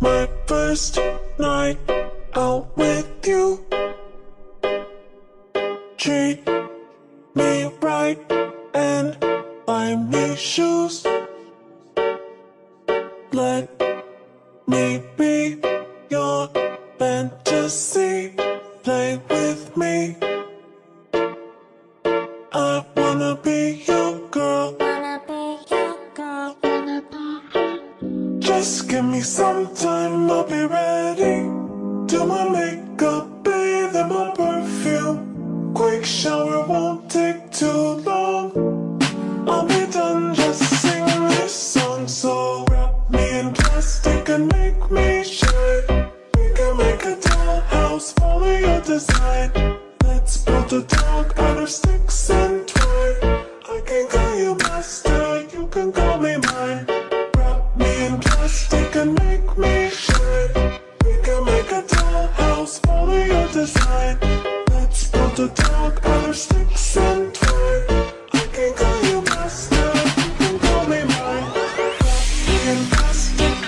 my first night out with you. Treat me right and buy me shoes. Let me be your fantasy. Play with me. I wanna be me some time, I'll be ready. Do my makeup, bathe in my perfume. Quick shower won't take too long. I'll be done, just sing this song. So wrap me in plastic and make me shine. We can make a dollhouse, follow your design. Let's build a dog out of sticks and twine. I can call you master, you can call me mine. In plastic and make me shine. We can make a dollhouse, follow your design. Let's build a dog out of sticks and twine. I can call you master, you can call me mine. Me in plastic,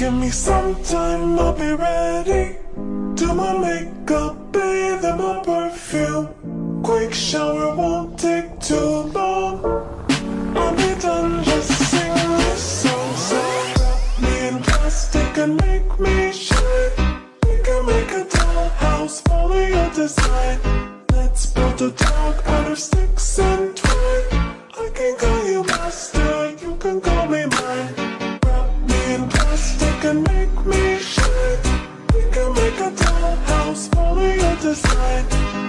give me some time, I'll be ready. Do my makeup, bathe in my perfume. Quick shower won't take too long. I'll be done, just song. So wrap me in plastic and make me dollhouse, follow your design. Let's build a dog out of sticks and twine. I can call you master, you can call me mine. Wrap me in plastic and make me shine. We can make a dollhouse, follow your design.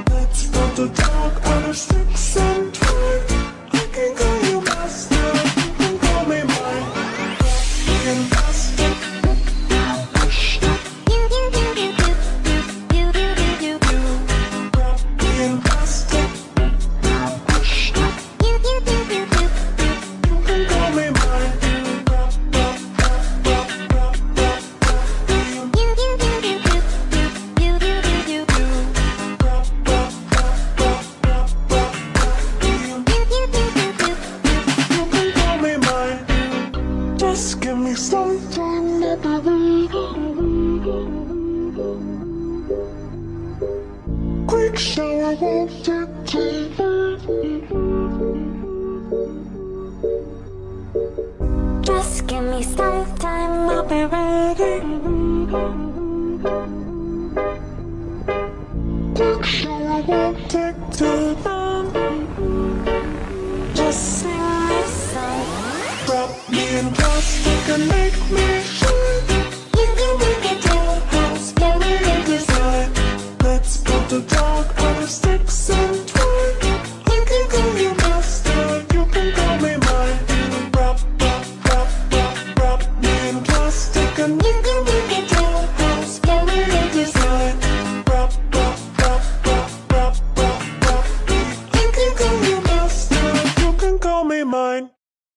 Let's build a dog out of sticks and twine. I can call give me some time, Quick shower won't